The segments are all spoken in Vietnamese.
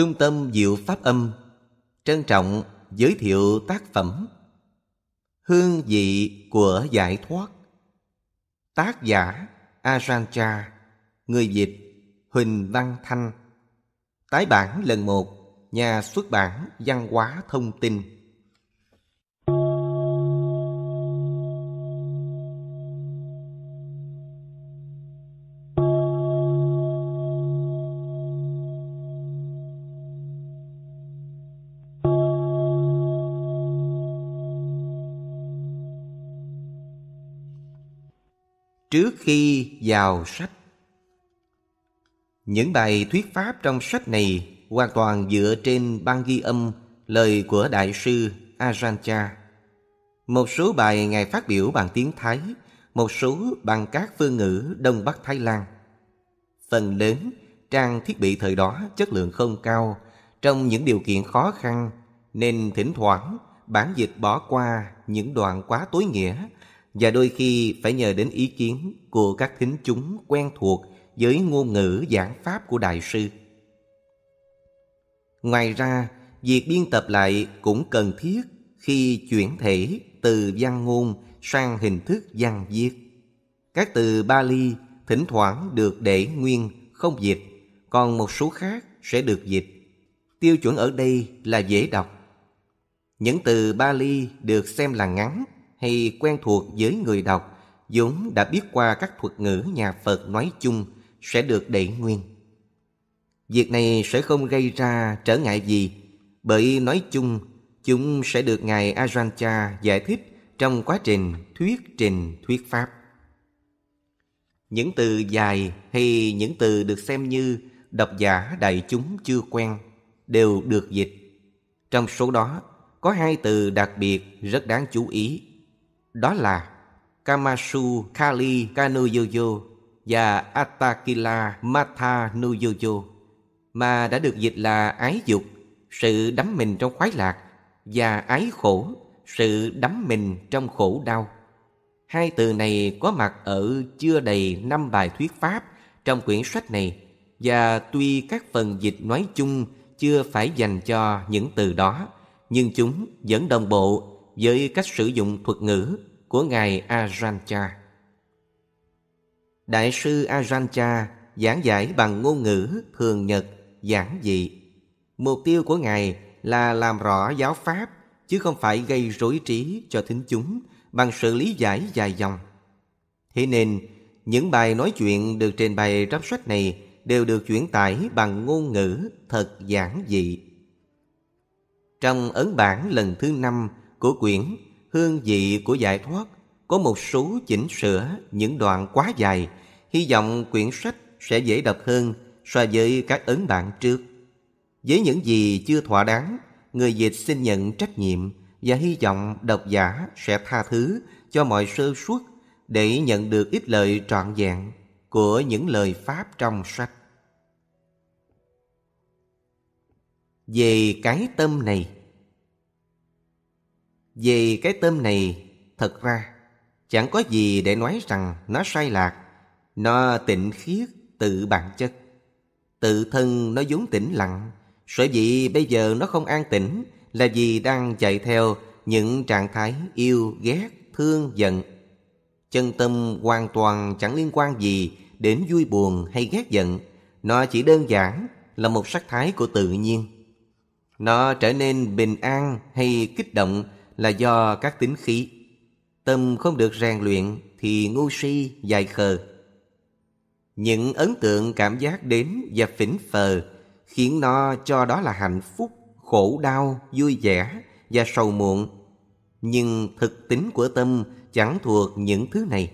Trung tâm Diệu Pháp Âm, trân trọng giới thiệu tác phẩm Hương vị của giải thoát. Tác giả Arancha Người dịch Huỳnh Văn Thanh. Tái bản lần một, Nhà xuất bản Văn hóa Thông tin. Trước khi vào sách Những bài thuyết pháp trong sách này hoàn toàn dựa trên băng ghi âm lời của Đại sư Ajahn Một số bài Ngài phát biểu bằng tiếng Thái, một số bằng các phương ngữ Đông Bắc Thái Lan. Phần lớn, trang thiết bị thời đó chất lượng không cao, trong những điều kiện khó khăn, nên thỉnh thoảng bản dịch bỏ qua những đoạn quá tối nghĩa và đôi khi phải nhờ đến ý kiến của các thính chúng quen thuộc với ngôn ngữ giảng pháp của đại sư. Ngoài ra, việc biên tập lại cũng cần thiết khi chuyển thể từ văn ngôn sang hình thức văn viết. Các từ Bali thỉnh thoảng được để nguyên không dịch, còn một số khác sẽ được dịch. Tiêu chuẩn ở đây là dễ đọc. Những từ Bali được xem là ngắn hay quen thuộc với người đọc, vốn đã biết qua các thuật ngữ nhà Phật nói chung sẽ được đẩy nguyên. Việc này sẽ không gây ra trở ngại gì, bởi nói chung, chúng sẽ được Ngài Ajahn giải thích trong quá trình thuyết trình thuyết pháp. Những từ dài hay những từ được xem như độc giả đại chúng chưa quen đều được dịch. Trong số đó, có hai từ đặc biệt rất đáng chú ý đó là Kamasu Kali Kanuyoyo và Atakila Matha Nuyoyo mà đã được dịch là ái dục, sự đắm mình trong khoái lạc và ái khổ, sự đắm mình trong khổ đau. Hai từ này có mặt ở chưa đầy năm bài thuyết pháp trong quyển sách này và tuy các phần dịch nói chung chưa phải dành cho những từ đó, nhưng chúng vẫn đồng bộ với cách sử dụng thuật ngữ của Ngài Ajahn Đại sư Ajahn giảng giải bằng ngôn ngữ thường nhật, giản dị. Mục tiêu của Ngài là làm rõ giáo pháp, chứ không phải gây rối trí cho thính chúng bằng sự lý giải dài dòng. Thế nên, những bài nói chuyện được trình bày trong sách này đều được chuyển tải bằng ngôn ngữ thật giản dị. Trong ấn bản lần thứ năm của quyển Hương vị của giải thoát có một số chỉnh sửa những đoạn quá dài, hy vọng quyển sách sẽ dễ đọc hơn so với các ấn bản trước. Với những gì chưa thỏa đáng, người dịch xin nhận trách nhiệm và hy vọng độc giả sẽ tha thứ cho mọi sơ suất để nhận được ít lợi trọn vẹn của những lời Pháp trong sách. Về cái tâm này về cái tâm này, thật ra chẳng có gì để nói rằng nó sai lạc. Nó tịnh khiết tự bản chất. Tự thân nó vốn tĩnh lặng. Sở dĩ bây giờ nó không an tĩnh là vì đang chạy theo những trạng thái yêu, ghét, thương, giận. Chân tâm hoàn toàn chẳng liên quan gì đến vui buồn hay ghét giận. Nó chỉ đơn giản là một sắc thái của tự nhiên. Nó trở nên bình an hay kích động là do các tính khí. Tâm không được rèn luyện thì ngu si, dài khờ. Những ấn tượng cảm giác đến và phỉnh phờ khiến nó cho đó là hạnh phúc, khổ đau, vui vẻ và sầu muộn. Nhưng thực tính của tâm chẳng thuộc những thứ này.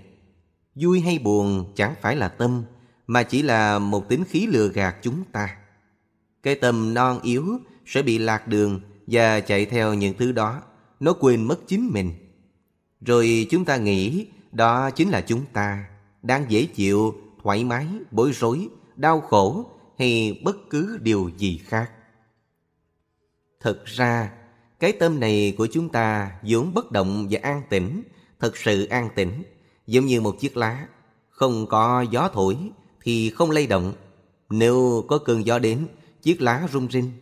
Vui hay buồn chẳng phải là tâm, mà chỉ là một tính khí lừa gạt chúng ta. Cái tâm non yếu sẽ bị lạc đường và chạy theo những thứ đó nó quên mất chính mình. Rồi chúng ta nghĩ đó chính là chúng ta, đang dễ chịu, thoải mái, bối rối, đau khổ hay bất cứ điều gì khác. Thật ra, cái tâm này của chúng ta vốn bất động và an tĩnh, thật sự an tĩnh, giống như một chiếc lá. Không có gió thổi thì không lay động. Nếu có cơn gió đến, chiếc lá rung rinh.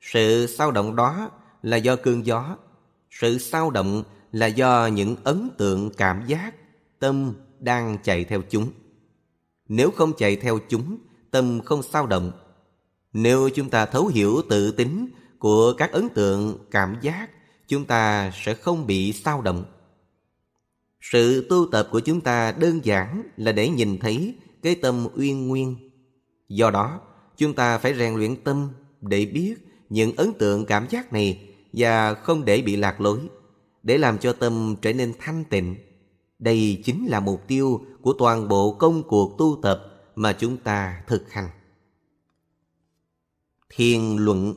Sự sao động đó là do cơn gió. Sự sao động là do những ấn tượng cảm giác, tâm đang chạy theo chúng. Nếu không chạy theo chúng, tâm không sao động. Nếu chúng ta thấu hiểu tự tính của các ấn tượng cảm giác, chúng ta sẽ không bị sao động. Sự tu tập của chúng ta đơn giản là để nhìn thấy cái tâm uyên nguyên. Do đó, chúng ta phải rèn luyện tâm để biết những ấn tượng cảm giác này và không để bị lạc lối, để làm cho tâm trở nên thanh tịnh. Đây chính là mục tiêu của toàn bộ công cuộc tu tập mà chúng ta thực hành. Thiền luận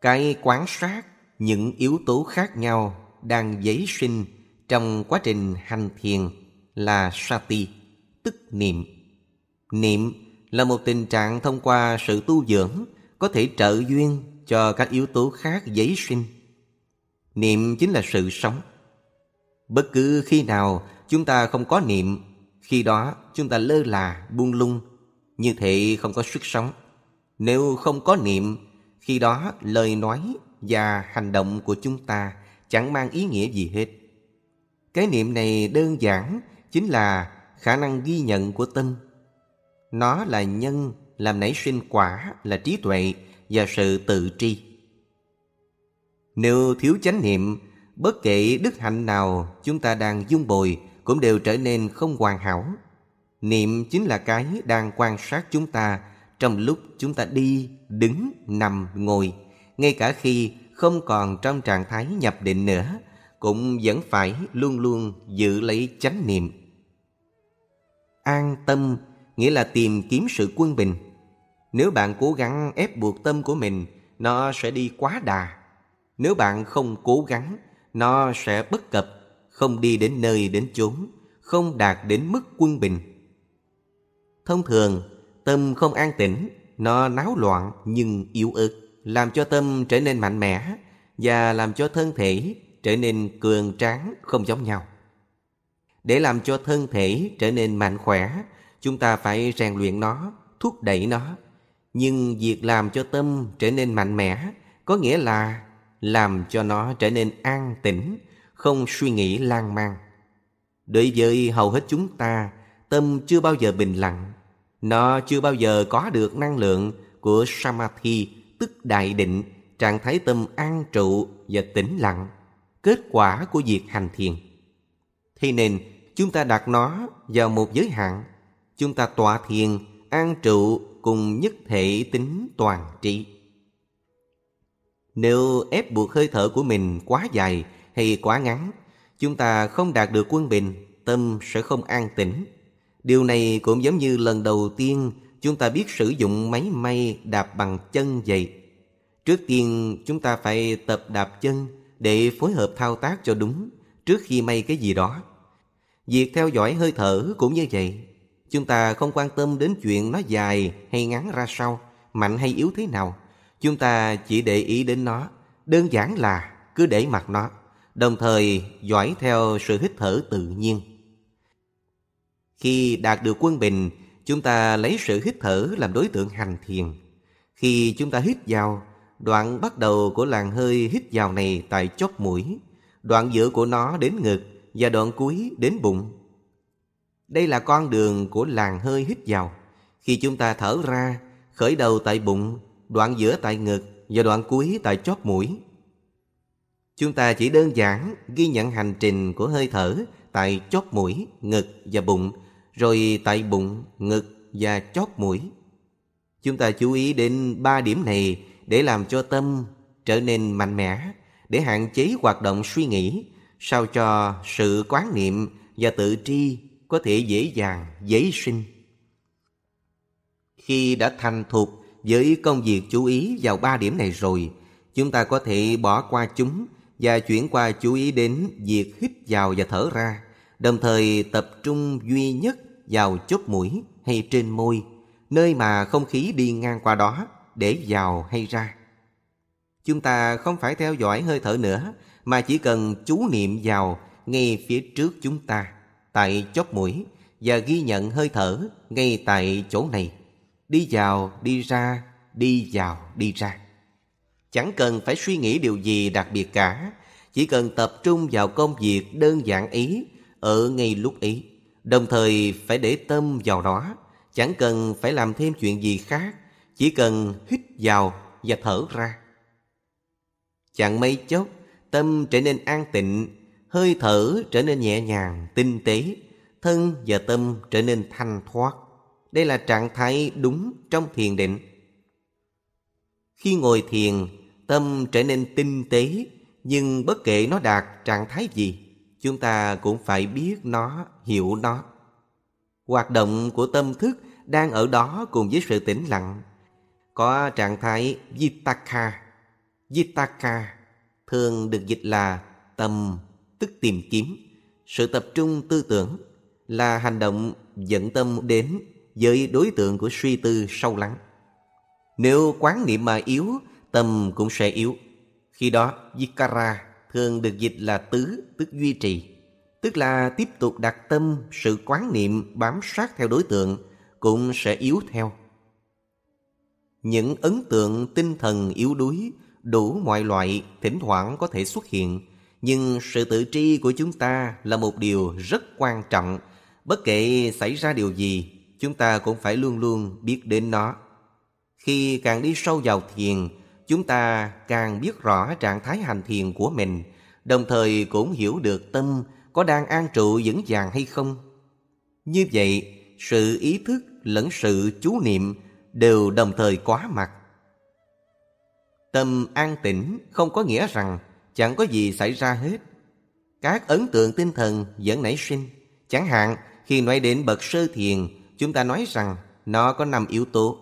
Cái quán sát những yếu tố khác nhau đang giấy sinh trong quá trình hành thiền là sati, tức niệm. Niệm là một tình trạng thông qua sự tu dưỡng có thể trợ duyên cho các yếu tố khác giấy sinh. Niệm chính là sự sống. Bất cứ khi nào chúng ta không có niệm, khi đó chúng ta lơ là, buông lung, như thế không có sức sống. Nếu không có niệm, khi đó lời nói và hành động của chúng ta chẳng mang ý nghĩa gì hết. Cái niệm này đơn giản chính là khả năng ghi nhận của tâm. Nó là nhân làm nảy sinh quả là trí tuệ và sự tự tri. Nếu thiếu chánh niệm, bất kể đức hạnh nào chúng ta đang dung bồi cũng đều trở nên không hoàn hảo. Niệm chính là cái đang quan sát chúng ta trong lúc chúng ta đi, đứng, nằm, ngồi, ngay cả khi không còn trong trạng thái nhập định nữa, cũng vẫn phải luôn luôn giữ lấy chánh niệm. An tâm nghĩa là tìm kiếm sự quân bình. Nếu bạn cố gắng ép buộc tâm của mình, nó sẽ đi quá đà. Nếu bạn không cố gắng, nó sẽ bất cập, không đi đến nơi đến chốn, không đạt đến mức quân bình. Thông thường, tâm không an tĩnh, nó náo loạn nhưng yếu ớt, làm cho tâm trở nên mạnh mẽ và làm cho thân thể trở nên cường tráng không giống nhau. Để làm cho thân thể trở nên mạnh khỏe, chúng ta phải rèn luyện nó, thúc đẩy nó. Nhưng việc làm cho tâm trở nên mạnh mẽ có nghĩa là làm cho nó trở nên an tĩnh, không suy nghĩ lan man. Đối với hầu hết chúng ta, tâm chưa bao giờ bình lặng. Nó chưa bao giờ có được năng lượng của Samadhi, tức đại định, trạng thái tâm an trụ và tĩnh lặng, kết quả của việc hành thiền. Thế nên, chúng ta đặt nó vào một giới hạn. Chúng ta tọa thiền, an trụ cùng nhất thể tính toàn trị. Nếu ép buộc hơi thở của mình quá dài hay quá ngắn, chúng ta không đạt được quân bình, tâm sẽ không an tĩnh. Điều này cũng giống như lần đầu tiên chúng ta biết sử dụng máy may đạp bằng chân vậy. Trước tiên chúng ta phải tập đạp chân để phối hợp thao tác cho đúng trước khi may cái gì đó. Việc theo dõi hơi thở cũng như vậy. Chúng ta không quan tâm đến chuyện nó dài hay ngắn ra sao, mạnh hay yếu thế nào. Chúng ta chỉ để ý đến nó, đơn giản là cứ để mặc nó, đồng thời dõi theo sự hít thở tự nhiên. Khi đạt được quân bình, chúng ta lấy sự hít thở làm đối tượng hành thiền. Khi chúng ta hít vào, đoạn bắt đầu của làn hơi hít vào này tại chóp mũi, đoạn giữa của nó đến ngực và đoạn cuối đến bụng. Đây là con đường của làn hơi hít vào. Khi chúng ta thở ra, khởi đầu tại bụng, đoạn giữa tại ngực và đoạn cuối tại chóp mũi. Chúng ta chỉ đơn giản ghi nhận hành trình của hơi thở tại chóp mũi, ngực và bụng, rồi tại bụng, ngực và chóp mũi. Chúng ta chú ý đến ba điểm này để làm cho tâm trở nên mạnh mẽ, để hạn chế hoạt động suy nghĩ, sao cho sự quán niệm và tự tri có thể dễ dàng dễ sinh. Khi đã thành thục với công việc chú ý vào ba điểm này rồi, chúng ta có thể bỏ qua chúng và chuyển qua chú ý đến việc hít vào và thở ra, đồng thời tập trung duy nhất vào chốt mũi hay trên môi, nơi mà không khí đi ngang qua đó để vào hay ra. Chúng ta không phải theo dõi hơi thở nữa, mà chỉ cần chú niệm vào ngay phía trước chúng ta, tại chóp mũi và ghi nhận hơi thở ngay tại chỗ này. Đi vào, đi ra, đi vào, đi ra. Chẳng cần phải suy nghĩ điều gì đặc biệt cả, chỉ cần tập trung vào công việc đơn giản ý ở ngay lúc ấy, đồng thời phải để tâm vào đó, chẳng cần phải làm thêm chuyện gì khác, chỉ cần hít vào và thở ra. Chẳng mấy chốc, tâm trở nên an tịnh, hơi thở trở nên nhẹ nhàng, tinh tế, thân và tâm trở nên thanh thoát. Đây là trạng thái đúng trong thiền định. Khi ngồi thiền, tâm trở nên tinh tế, nhưng bất kể nó đạt trạng thái gì, chúng ta cũng phải biết nó, hiểu nó. Hoạt động của tâm thức đang ở đó cùng với sự tĩnh lặng. Có trạng thái Vitaka. Vitaka thường được dịch là tâm, tức tìm kiếm. Sự tập trung tư tưởng là hành động dẫn tâm đến với đối tượng của suy tư sâu lắng. Nếu quán niệm mà yếu, tâm cũng sẽ yếu. Khi đó, Vikara thường được dịch là tứ, tức duy trì. Tức là tiếp tục đặt tâm, sự quán niệm bám sát theo đối tượng cũng sẽ yếu theo. Những ấn tượng tinh thần yếu đuối đủ mọi loại thỉnh thoảng có thể xuất hiện, nhưng sự tự tri của chúng ta là một điều rất quan trọng. Bất kể xảy ra điều gì, chúng ta cũng phải luôn luôn biết đến nó. Khi càng đi sâu vào thiền, chúng ta càng biết rõ trạng thái hành thiền của mình, đồng thời cũng hiểu được tâm có đang an trụ vững vàng hay không. Như vậy, sự ý thức lẫn sự chú niệm đều đồng thời quá mặt. Tâm an tĩnh không có nghĩa rằng chẳng có gì xảy ra hết. Các ấn tượng tinh thần vẫn nảy sinh. Chẳng hạn, khi nói đến bậc sơ thiền, chúng ta nói rằng nó có năm yếu tố.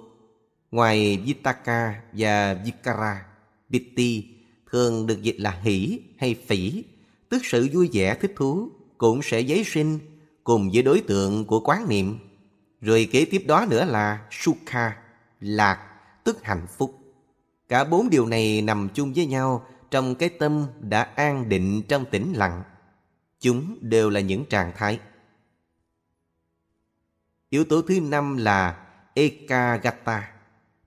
Ngoài Vitaka và Vikara, Pitti thường được dịch là hỷ hay phỉ, tức sự vui vẻ thích thú, cũng sẽ giấy sinh cùng với đối tượng của quán niệm. Rồi kế tiếp đó nữa là Sukha, lạc, tức hạnh phúc. Cả bốn điều này nằm chung với nhau trong cái tâm đã an định trong tĩnh lặng. Chúng đều là những trạng thái. Yếu tố thứ năm là Ekagata,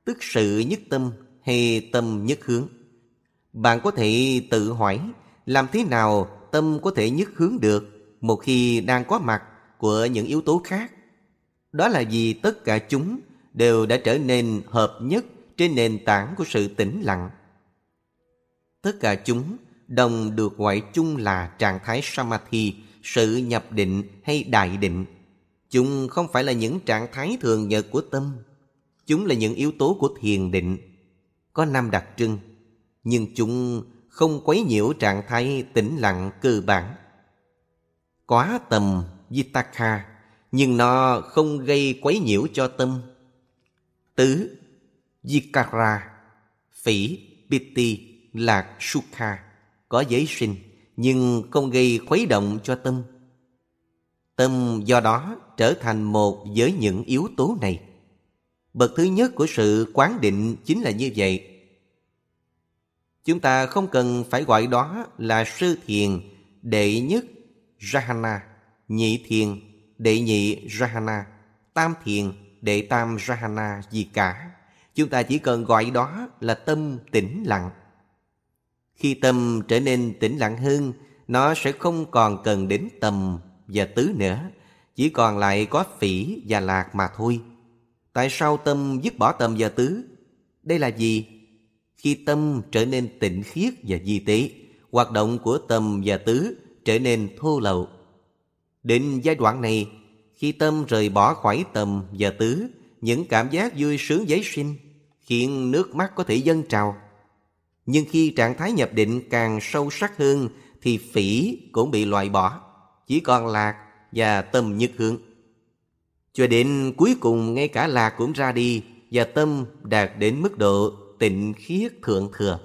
tức sự nhất tâm hay tâm nhất hướng. Bạn có thể tự hỏi làm thế nào tâm có thể nhất hướng được một khi đang có mặt của những yếu tố khác. Đó là vì tất cả chúng đều đã trở nên hợp nhất trên nền tảng của sự tĩnh lặng. Tất cả chúng đồng được gọi chung là trạng thái Samadhi, sự nhập định hay đại định. Chúng không phải là những trạng thái thường nhật của tâm. Chúng là những yếu tố của thiền định. Có năm đặc trưng, nhưng chúng không quấy nhiễu trạng thái tĩnh lặng cơ bản. Quá tầm Vitaka, nhưng nó không gây quấy nhiễu cho tâm. Tứ Vikara, phỉ, piti, lạc, sukha có giới sinh nhưng không gây khuấy động cho tâm. Tâm do đó trở thành một với những yếu tố này. Bậc thứ nhất của sự quán định chính là như vậy. Chúng ta không cần phải gọi đó là sư thiền đệ nhất Rahana, nhị thiền đệ nhị Rahana, tam thiền đệ tam Rahana gì cả. Chúng ta chỉ cần gọi đó là tâm tĩnh lặng. Khi tâm trở nên tĩnh lặng hơn, nó sẽ không còn cần đến tầm và tứ nữa, chỉ còn lại có phỉ và lạc mà thôi. Tại sao tâm dứt bỏ tầm và tứ? Đây là gì? Khi tâm trở nên tịnh khiết và di tế, hoạt động của tầm và tứ trở nên thô lậu. Đến giai đoạn này, khi tâm rời bỏ khỏi tầm và tứ, những cảm giác vui sướng giấy sinh, khiến nước mắt có thể dâng trào. Nhưng khi trạng thái nhập định càng sâu sắc hơn thì phỉ cũng bị loại bỏ, chỉ còn lạc và tâm nhất hướng. Cho đến cuối cùng ngay cả lạc cũng ra đi và tâm đạt đến mức độ tịnh khiết thượng thừa.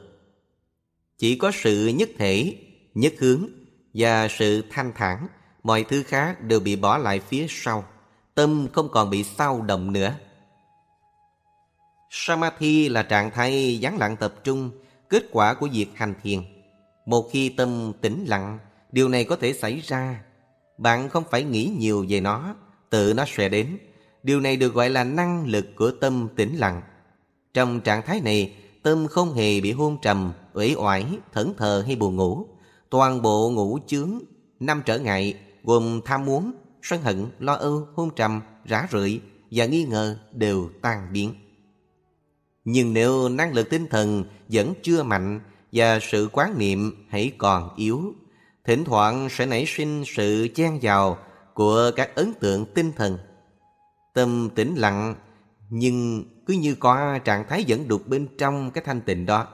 Chỉ có sự nhất thể, nhất hướng và sự thanh thản, mọi thứ khác đều bị bỏ lại phía sau. Tâm không còn bị sao động nữa. Samadhi là trạng thái gián lặng tập trung, kết quả của việc hành thiền. Một khi tâm tĩnh lặng, điều này có thể xảy ra. Bạn không phải nghĩ nhiều về nó, tự nó sẽ đến. Điều này được gọi là năng lực của tâm tĩnh lặng. Trong trạng thái này, tâm không hề bị hôn trầm, uể oải, thẫn thờ hay buồn ngủ. Toàn bộ ngũ chướng, năm trở ngại gồm tham muốn, sân hận, lo âu, hôn trầm, rã rượi và nghi ngờ đều tan biến. Nhưng nếu năng lực tinh thần vẫn chưa mạnh và sự quán niệm hãy còn yếu, thỉnh thoảng sẽ nảy sinh sự chen vào của các ấn tượng tinh thần. Tâm tĩnh lặng nhưng cứ như có trạng thái dẫn đục bên trong cái thanh tịnh đó.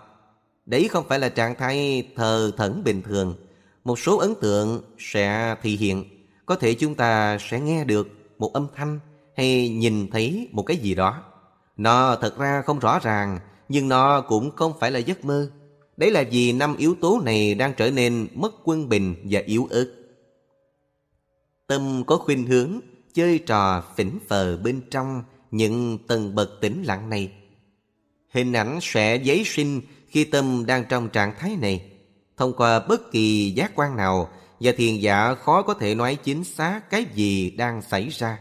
Đấy không phải là trạng thái thờ thẫn bình thường. Một số ấn tượng sẽ thị hiện. Có thể chúng ta sẽ nghe được một âm thanh hay nhìn thấy một cái gì đó. Nó thật ra không rõ ràng, nhưng nó cũng không phải là giấc mơ. Đấy là vì năm yếu tố này đang trở nên mất quân bình và yếu ớt. Tâm có khuynh hướng chơi trò phỉnh phờ bên trong những tầng bậc tĩnh lặng này. Hình ảnh sẽ giấy sinh khi tâm đang trong trạng thái này. Thông qua bất kỳ giác quan nào và thiền giả khó có thể nói chính xác cái gì đang xảy ra.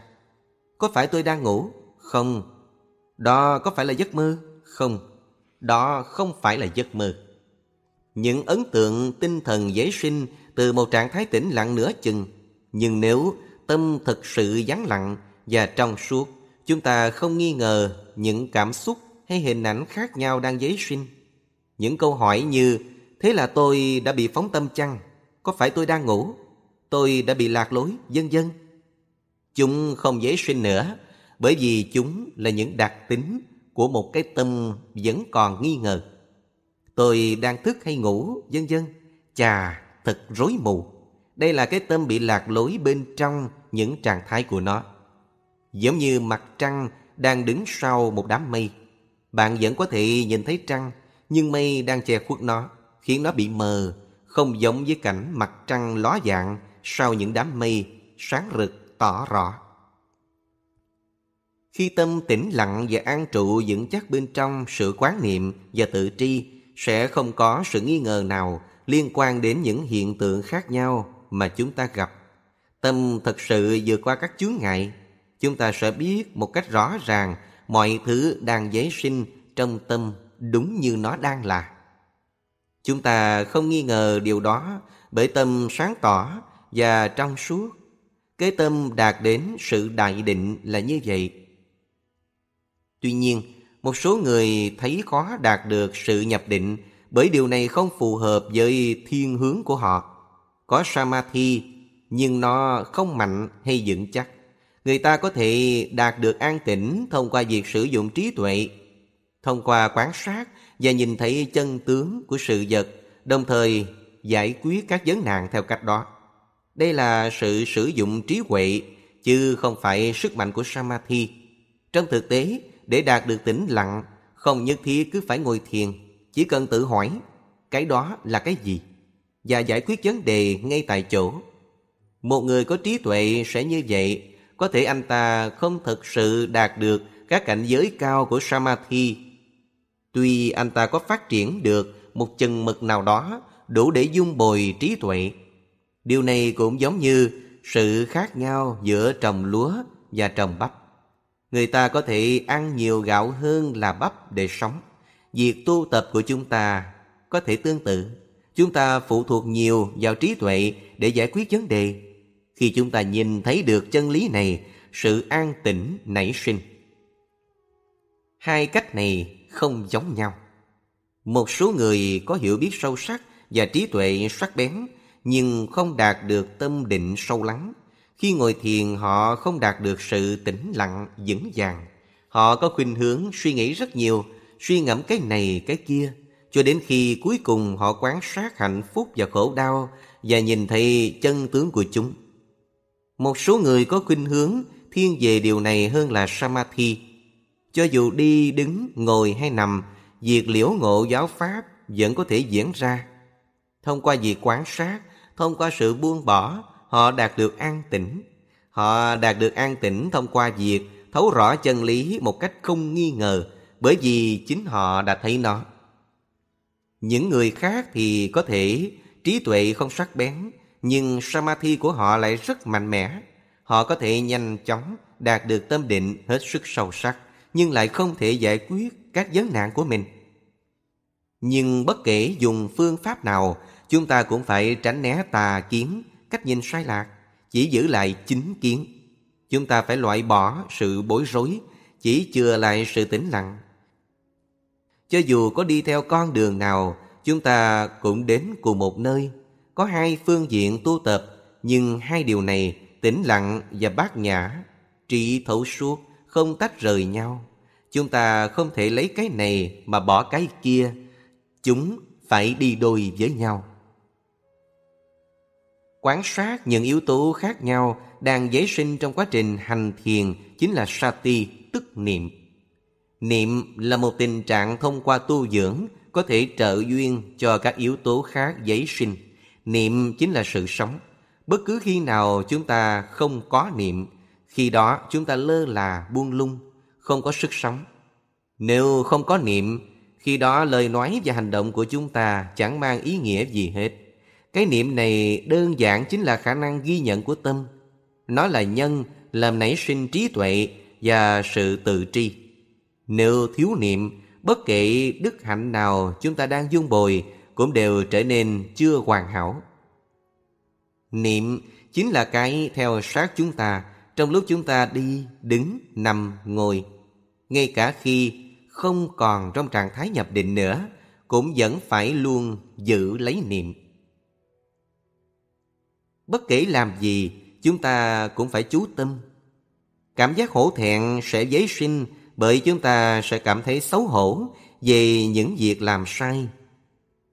Có phải tôi đang ngủ? Không. Đó có phải là giấc mơ? Không. Đó không phải là giấc mơ. Những ấn tượng tinh thần dễ sinh từ một trạng thái tĩnh lặng nửa chừng. Nhưng nếu tâm thực sự vắng lặng và trong suốt, chúng ta không nghi ngờ những cảm xúc hay hình ảnh khác nhau đang dấy sinh. Những câu hỏi như Thế là tôi đã bị phóng tâm chăng? Có phải tôi đang ngủ? Tôi đã bị lạc lối, vân vân. Chúng không dễ sinh nữa, bởi vì chúng là những đặc tính của một cái tâm vẫn còn nghi ngờ. Tôi đang thức hay ngủ, vân vân. Chà, thật rối mù. Đây là cái tâm bị lạc lối bên trong những trạng thái của nó. Giống như mặt trăng đang đứng sau một đám mây. Bạn vẫn có thể nhìn thấy trăng, nhưng mây đang che khuất nó, khiến nó bị mờ, không giống với cảnh mặt trăng ló dạng sau những đám mây sáng rực tỏ rõ. Khi tâm tĩnh lặng và an trụ vững chắc bên trong sự quán niệm và tự tri, sẽ không có sự nghi ngờ nào liên quan đến những hiện tượng khác nhau mà chúng ta gặp. Tâm thật sự vượt qua các chướng ngại, chúng ta sẽ biết một cách rõ ràng mọi thứ đang dấy sinh trong tâm đúng như nó đang là. Chúng ta không nghi ngờ điều đó bởi tâm sáng tỏ và trong suốt. Cái tâm đạt đến sự đại định là như vậy. Tuy nhiên, một số người thấy khó đạt được sự nhập định bởi điều này không phù hợp với thiên hướng của họ. Có samadhi nhưng nó không mạnh hay vững chắc. Người ta có thể đạt được an tĩnh thông qua việc sử dụng trí tuệ, thông qua quan sát và nhìn thấy chân tướng của sự vật, đồng thời giải quyết các vấn nạn theo cách đó. Đây là sự sử dụng trí huệ, chứ không phải sức mạnh của Samadhi. Trong thực tế, để đạt được tĩnh lặng, không nhất thiết cứ phải ngồi thiền, chỉ cần tự hỏi, cái đó là cái gì? Và giải quyết vấn đề ngay tại chỗ. Một người có trí tuệ sẽ như vậy, có thể anh ta không thực sự đạt được các cảnh giới cao của Samadhi. Tuy anh ta có phát triển được một chừng mực nào đó đủ để dung bồi trí tuệ. Điều này cũng giống như sự khác nhau giữa trồng lúa và trồng bắp. Người ta có thể ăn nhiều gạo hơn là bắp để sống. Việc tu tập của chúng ta có thể tương tự. Chúng ta phụ thuộc nhiều vào trí tuệ để giải quyết vấn đề. Khi chúng ta nhìn thấy được chân lý này, sự an tĩnh nảy sinh. Hai cách này không giống nhau. Một số người có hiểu biết sâu sắc và trí tuệ sắc bén, nhưng không đạt được tâm định sâu lắng. Khi ngồi thiền họ không đạt được sự tĩnh lặng, vững vàng. Họ có khuynh hướng suy nghĩ rất nhiều, suy ngẫm cái này cái kia, cho đến khi cuối cùng họ quán sát hạnh phúc và khổ đau và nhìn thấy chân tướng của chúng. Một số người có khuynh hướng thiên về điều này hơn là Samadhi. Cho dù đi, đứng, ngồi hay nằm, việc liễu ngộ giáo pháp vẫn có thể diễn ra. Thông qua việc quán sát, thông qua sự buông bỏ, họ đạt được an tĩnh. Họ đạt được an tĩnh thông qua việc thấu rõ chân lý một cách không nghi ngờ bởi vì chính họ đã thấy nó. Những người khác thì có thể trí tuệ không sắc bén nhưng Samadhi của họ lại rất mạnh mẽ. Họ có thể nhanh chóng đạt được tâm định hết sức sâu sắc, nhưng lại không thể giải quyết các vấn nạn của mình. Nhưng bất kể dùng phương pháp nào, chúng ta cũng phải tránh né tà kiến, cách nhìn sai lạc, chỉ giữ lại chính kiến. Chúng ta phải loại bỏ sự bối rối, chỉ chừa lại sự tĩnh lặng. Cho dù có đi theo con đường nào, chúng ta cũng đến cùng một nơi. Có hai phương diện tu tập, nhưng hai điều này, tĩnh lặng và bát nhã, trị thấu suốt, không tách rời nhau. Chúng ta không thể lấy cái này mà bỏ cái kia. Chúng phải đi đôi với nhau. Quán sát những yếu tố khác nhau đang dấy sinh trong quá trình hành thiền chính là sati, tức niệm. Niệm là một tình trạng thông qua tu dưỡng có thể trợ duyên cho các yếu tố khác dấy sinh. Niệm chính là sự sống. Bất cứ khi nào chúng ta không có niệm, khi đó chúng ta lơ là buông lung, không có sức sống. Nếu không có niệm, khi đó lời nói và hành động của chúng ta chẳng mang ý nghĩa gì hết. Cái niệm này đơn giản chính là khả năng ghi nhận của tâm. Nó là nhân làm nảy sinh trí tuệ và sự tự tri. Nếu thiếu niệm, bất kể đức hạnh nào chúng ta đang dung bồi cũng đều trở nên chưa hoàn hảo. Niệm chính là cái theo sát chúng ta trong lúc chúng ta đi, đứng, nằm, ngồi. Ngay cả khi không còn trong trạng thái nhập định nữa, cũng vẫn phải luôn giữ lấy niệm. Bất kể làm gì, chúng ta cũng phải chú tâm. Cảm giác hổ thẹn sẽ dấy sinh bởi chúng ta sẽ cảm thấy xấu hổ về những việc làm sai.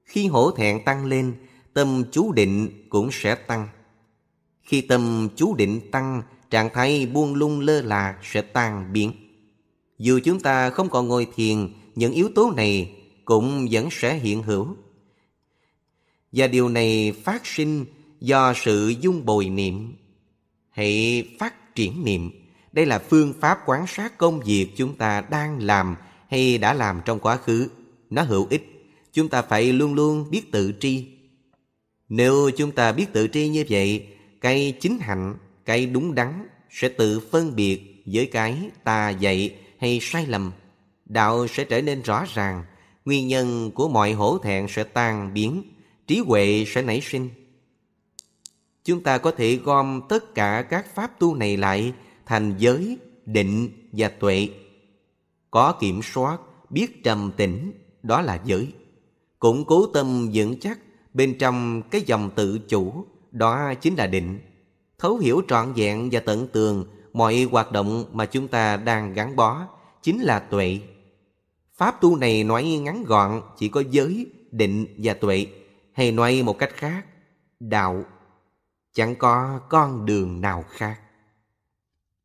Khi hổ thẹn tăng lên, tâm chú định cũng sẽ tăng. Khi tâm chú định tăng, trạng thái buông lung lơ là sẽ tan biến. Dù chúng ta không còn ngồi thiền, những yếu tố này cũng vẫn sẽ hiện hữu. Và điều này phát sinh do sự dung bồi niệm. Hãy phát triển niệm. Đây là phương pháp quan sát công việc chúng ta đang làm hay đã làm trong quá khứ. Nó hữu ích. Chúng ta phải luôn luôn biết tự tri. Nếu chúng ta biết tự tri như vậy, cái chính hạnh, cái đúng đắn sẽ tự phân biệt với cái tà dạy hay sai lầm. Đạo sẽ trở nên rõ ràng, nguyên nhân của mọi hổ thẹn sẽ tan biến, trí huệ sẽ nảy sinh. Chúng ta có thể gom tất cả các pháp tu này lại thành giới, định và tuệ. Có kiểm soát, biết trầm tĩnh, đó là giới. Củng cố tâm vững chắc bên trong cái dòng tự chủ, đó chính là định. Thấu hiểu trọn vẹn và tận tường mọi hoạt động mà chúng ta đang gắn bó chính là tuệ. Pháp tu này nói ngắn gọn chỉ có giới, định và tuệ, hay nói một cách khác, đạo. Chẳng có con đường nào khác.